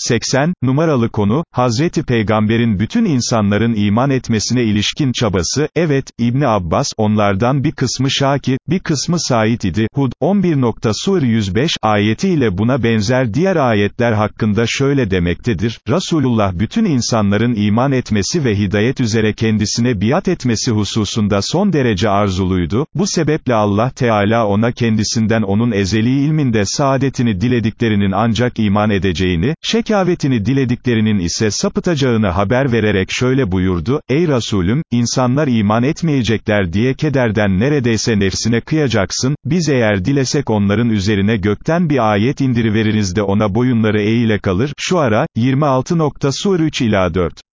80, numaralı konu, Hazreti Peygamber'in bütün insanların iman etmesine ilişkin çabası, evet, İbni Abbas, onlardan bir kısmı Şaki, bir kısmı Said idi, Hud, 11. Sur 105, ayetiyle buna benzer diğer ayetler hakkında şöyle demektedir, Resulullah bütün insanların iman etmesi ve hidayet üzere kendisine biat etmesi hususunda son derece arzuluydu, bu sebeple Allah Teala ona kendisinden onun ezeli ilminde saadetini dilediklerinin ancak iman edeceğini, şekavetini dilediklerinin ise sapıtacağını haber vererek şöyle buyurdu, Ey Resulüm, insanlar iman etmeyecekler diye kederden neredeyse nefsine kıyacaksın, biz eğer dilesek onların üzerine gökten bir ayet indiriveririz de ona boyunları eğile kalır, şu ara, 26. Sur 3 ila 4.